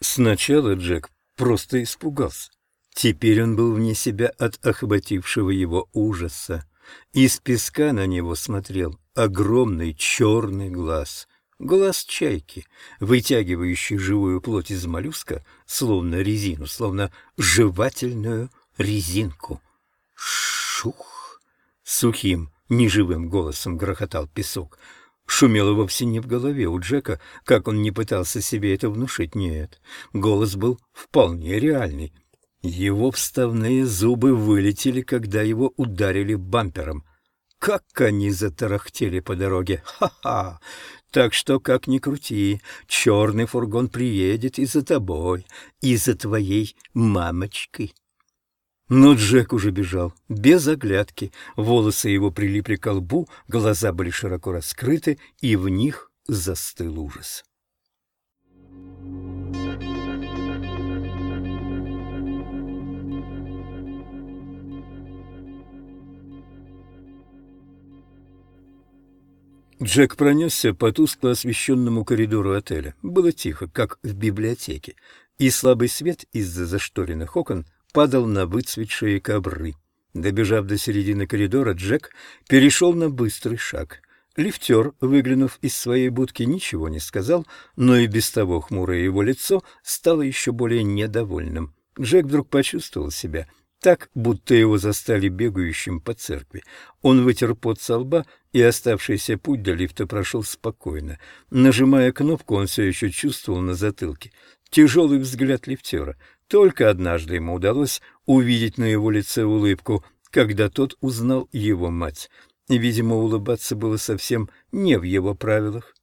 Сначала Джек просто испугался. Теперь он был вне себя от охватившего его ужаса. Из песка на него смотрел огромный черный глаз. Глаз чайки, вытягивающий живую плоть из моллюска, словно резину, словно жевательную резинку. Шух! Сухим, неживым голосом грохотал песок. Шумело вовсе не в голове у Джека, как он не пытался себе это внушить, нет. Голос был вполне реальный. Его вставные зубы вылетели, когда его ударили бампером. Как они затарахтели по дороге! Ха-ха! Так что, как ни крути, черный фургон приедет и за тобой, и за твоей мамочкой. Но Джек уже бежал, без оглядки. Волосы его прилипли к лбу, глаза были широко раскрыты, и в них застыл ужас. Джек пронесся по тускло освещенному коридору отеля. Было тихо, как в библиотеке, и слабый свет из-за зашторенных окон падал на выцветшие ковры. Добежав до середины коридора, Джек перешел на быстрый шаг. Лифтер, выглянув из своей будки, ничего не сказал, но и без того хмурое его лицо стало еще более недовольным. Джек вдруг почувствовал себя так, будто его застали бегающим по церкви. Он вытер пот со лба, и оставшийся путь до лифта прошел спокойно. Нажимая кнопку, он все еще чувствовал на затылке тяжелый взгляд лифтера. Только однажды ему удалось увидеть на его лице улыбку, когда тот узнал его мать. Видимо, улыбаться было совсем не в его правилах.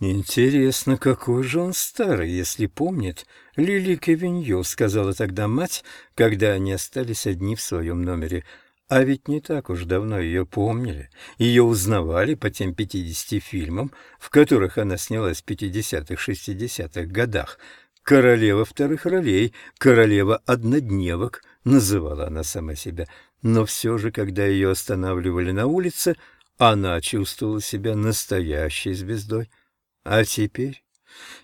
«Интересно, какой же он старый, если помнит Лили Кевиньо», — сказала тогда мать, когда они остались одни в своем номере. А ведь не так уж давно ее помнили. Ее узнавали по тем пятидесяти фильмам, в которых она снялась в пятидесятых-шестидесятых годах. «Королева вторых ролей, королева однодневок», — называла она сама себя. Но все же, когда ее останавливали на улице, она чувствовала себя настоящей звездой. А теперь?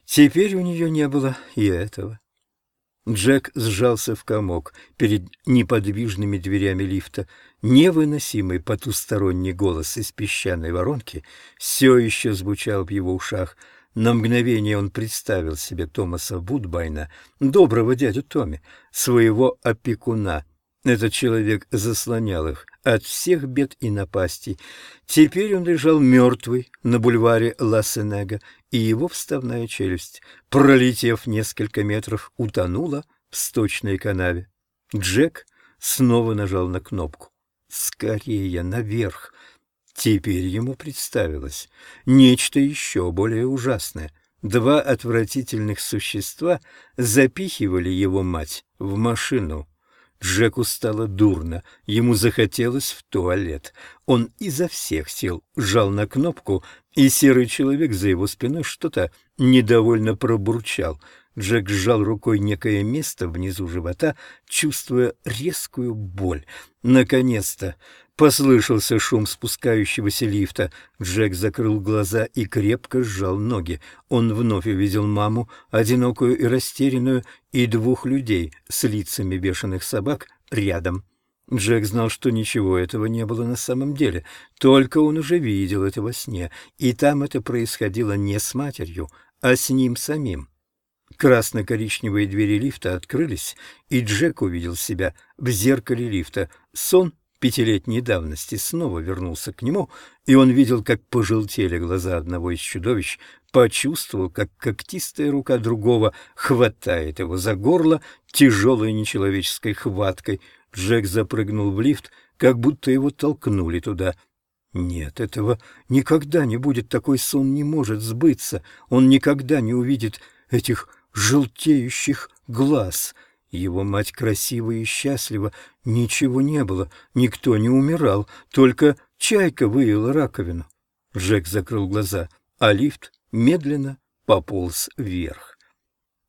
Теперь у нее не было и этого. Джек сжался в комок перед неподвижными дверями лифта. Невыносимый потусторонний голос из песчаной воронки все еще звучал в его ушах. На мгновение он представил себе Томаса Вудбайна, доброго дядю Томми, своего опекуна. Этот человек заслонял их от всех бед и напастей. Теперь он лежал мертвый на бульваре Ла-Сенега, и его вставная челюсть, пролетев несколько метров, утонула в сточной канаве. Джек снова нажал на кнопку. «Скорее наверх!» Теперь ему представилось нечто еще более ужасное. Два отвратительных существа запихивали его мать в машину. Джеку стало дурно, ему захотелось в туалет. Он изо всех сил жал на кнопку, и серый человек за его спиной что-то недовольно пробурчал. Джек сжал рукой некое место внизу живота, чувствуя резкую боль. Наконец-то послышался шум спускающегося лифта. Джек закрыл глаза и крепко сжал ноги. Он вновь увидел маму, одинокую и растерянную, и двух людей с лицами бешеных собак рядом. Джек знал, что ничего этого не было на самом деле, только он уже видел это во сне, и там это происходило не с матерью, а с ним самим. Красно-коричневые двери лифта открылись, и Джек увидел себя в зеркале лифта. Сон пятилетней давности снова вернулся к нему, и он видел, как пожелтели глаза одного из чудовищ, почувствовал, как когтистая рука другого хватает его за горло тяжелой нечеловеческой хваткой. Джек запрыгнул в лифт, как будто его толкнули туда. Нет, этого никогда не будет, такой сон не может сбыться, он никогда не увидит этих желтеющих глаз. Его мать красива и счастлива, ничего не было, никто не умирал, только чайка выела раковину. Джек закрыл глаза, а лифт медленно пополз вверх.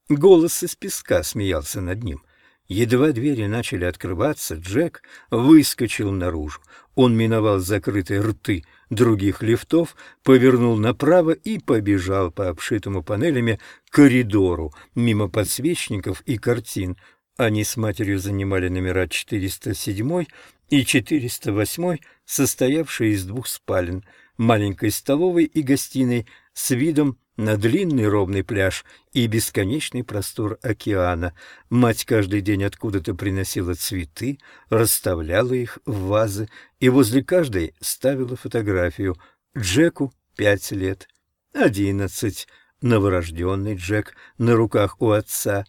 Голос из песка смеялся над ним. Едва двери начали открываться, Джек выскочил наружу. Он миновал закрытые рты других лифтов, повернул направо и побежал по обшитому панелями коридору, мимо подсвечников и картин. Они с матерью занимали номера 407 и 408, состоявшие из двух спален, маленькой столовой и гостиной с видом на длинный ровный пляж и бесконечный простор океана. Мать каждый день откуда-то приносила цветы, расставляла их в вазы и возле каждой ставила фотографию. Джеку пять лет, одиннадцать, новорожденный Джек на руках у отца,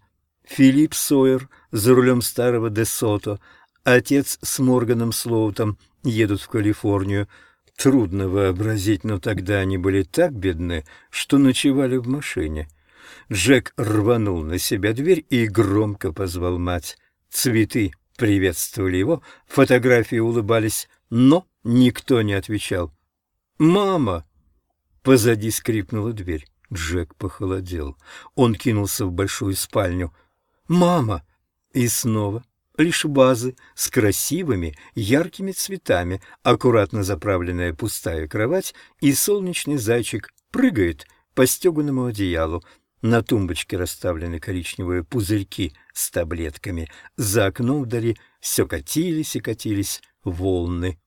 Филипп Сойер за рулем старого Десото, отец с Морганом Слоутом едут в Калифорнию — Трудно вообразить, но тогда они были так бедны, что ночевали в машине. Джек рванул на себя дверь и громко позвал мать. Цветы приветствовали его, фотографии улыбались, но никто не отвечал. «Мама!» Позади скрипнула дверь. Джек похолодел. Он кинулся в большую спальню. «Мама!» И снова лишь вазы с красивыми яркими цветами, аккуратно заправленная пустая кровать, и солнечный зайчик прыгает по стеганому одеялу. На тумбочке расставлены коричневые пузырьки с таблетками. За окном вдали все катились и катились волны.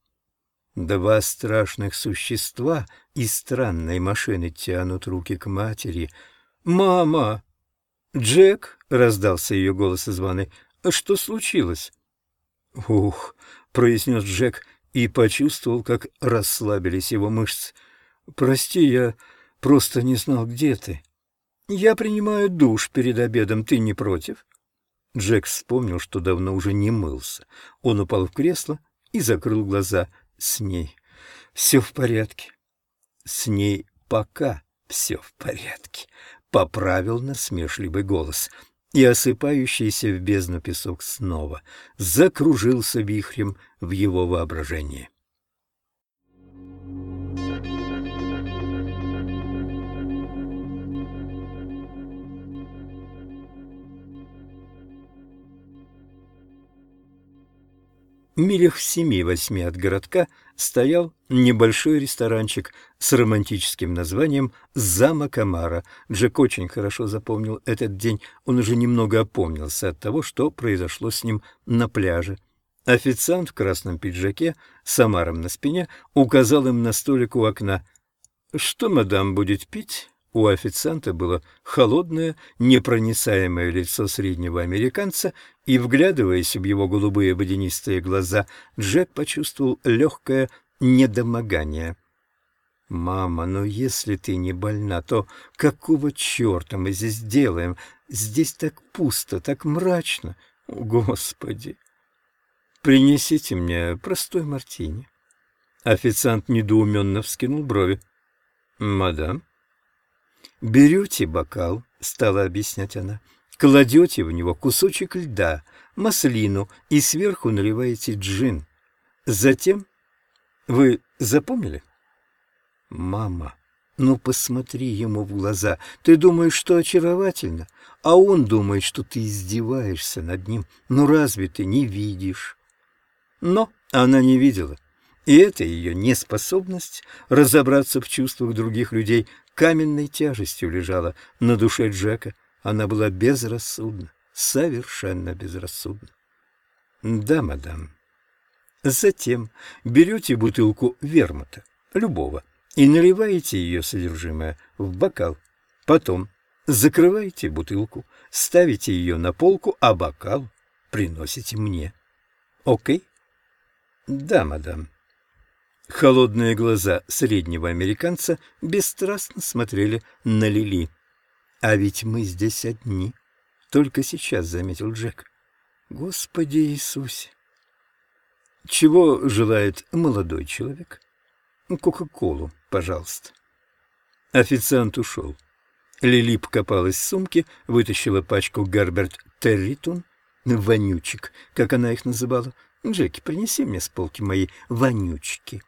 Два страшных существа из странной машины тянут руки к матери. «Мама!» «Джек!» — раздался ее голос из ванной. Что случилось? Ух, произнес Джек и почувствовал, как расслабились его мышцы. Прости, я просто не знал, где ты. Я принимаю душ перед обедом, ты не против? Джек вспомнил, что давно уже не мылся. Он упал в кресло и закрыл глаза. С ней все в порядке. С ней пока все в порядке. Поправил насмешливый голос и осыпающийся в бездну песок снова закружился вихрем в его воображении. Милях в семи-восьми от городка стоял небольшой ресторанчик с романтическим названием «Замок Амара». Джек очень хорошо запомнил этот день. Он уже немного опомнился от того, что произошло с ним на пляже. Официант в красном пиджаке с Амаром на спине указал им на столик у окна. «Что мадам будет пить?» У официанта было холодное, непроницаемое лицо среднего американца, и, вглядываясь в его голубые водянистые глаза, Джек почувствовал легкое недомогание. «Мама, но если ты не больна, то какого черта мы здесь делаем? Здесь так пусто, так мрачно. Господи!» «Принесите мне простой мартини». Официант недоуменно вскинул брови. «Мадам?» «Берете бокал», — стала объяснять она, — «кладете в него кусочек льда, маслину и сверху наливаете джин. Затем... Вы запомнили?» «Мама, ну посмотри ему в глаза. Ты думаешь, что очаровательно, а он думает, что ты издеваешься над ним. Ну разве ты не видишь?» Но она не видела. И эта ее неспособность разобраться в чувствах других людей каменной тяжестью лежала на душе Джека. Она была безрассудна, совершенно безрассудна. Да, мадам. Затем берете бутылку вермута, любого, и наливаете ее содержимое в бокал. Потом закрываете бутылку, ставите ее на полку, а бокал приносите мне. Окей? Да, мадам. Холодные глаза среднего американца бесстрастно смотрели на Лили. «А ведь мы здесь одни», — только сейчас заметил Джек. «Господи Иисусе!» «Чего желает молодой человек?» «Кока-колу, пожалуйста». Официант ушел. Лили покопалась в сумке, вытащила пачку Герберт Территон, вонючек, как она их называла. «Джеки, принеси мне с полки мои вонючки»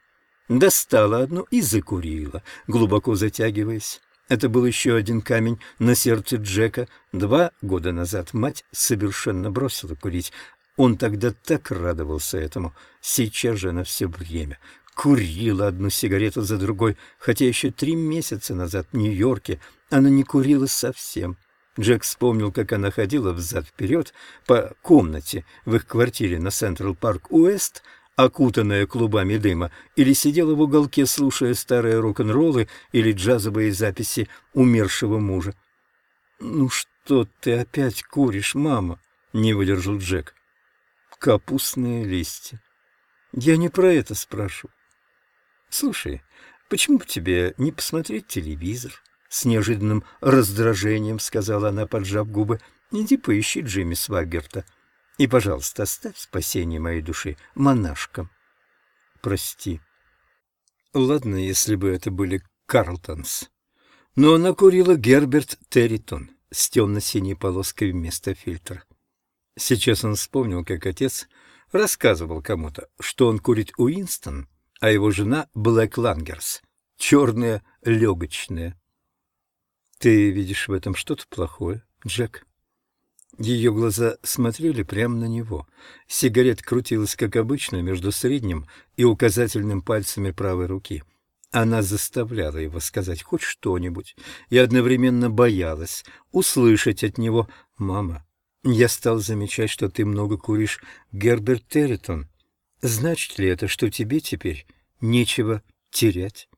достала одну и закурила, глубоко затягиваясь. Это был еще один камень на сердце Джека. Два года назад мать совершенно бросила курить. Он тогда так радовался этому. Сейчас же она все время курила одну сигарету за другой, хотя еще три месяца назад в Нью-Йорке она не курила совсем. Джек вспомнил, как она ходила взад-вперед по комнате в их квартире на Централ Парк Уэст, окутанная клубами дыма, или сидела в уголке, слушая старые рок-н-роллы или джазовые записи умершего мужа. «Ну что ты опять куришь, мама?» — не выдержал Джек. «Капустные листья». «Я не про это спрашиваю. Слушай, почему бы тебе не посмотреть телевизор?» С неожиданным раздражением сказала она, поджав губы. «Иди поищи Джимми Свагерта. И, пожалуйста, оставь спасение моей души монашкам». «Прости». Ладно, если бы это были Карлтонс. Но она курила Герберт Территон с темно-синей полоской вместо фильтра. Сейчас он вспомнил, как отец рассказывал кому-то, что он курит Уинстон, а его жена Блэк Лангерс, черная легочная. Ты видишь в этом что-то плохое, Джек? Ее глаза смотрели прямо на него. Сигарет крутилась, как обычно, между средним и указательным пальцами правой руки. Она заставляла его сказать хоть что-нибудь и одновременно боялась услышать от него «Мама, я стал замечать, что ты много куришь Герберт Территон. Значит ли это, что тебе теперь нечего терять?»